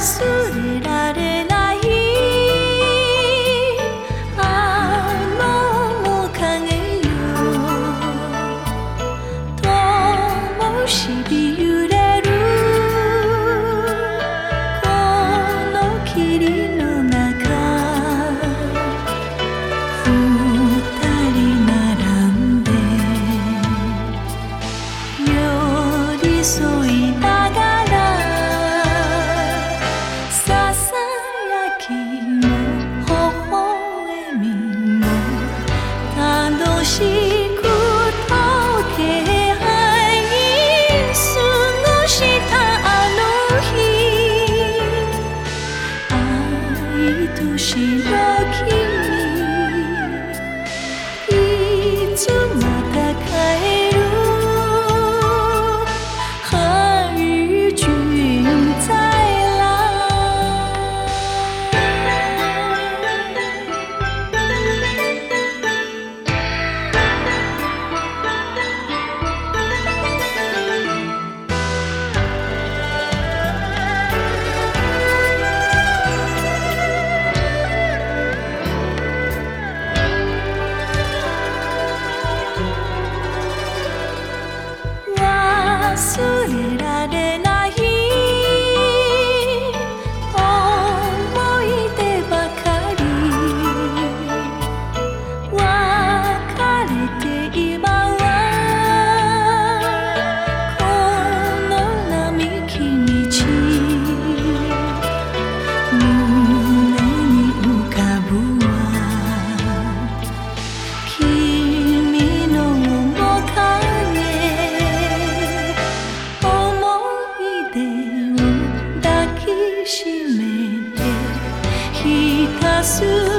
soon. 都是落契。xưa